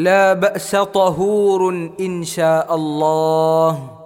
لا بأس طهور إن شاء الله.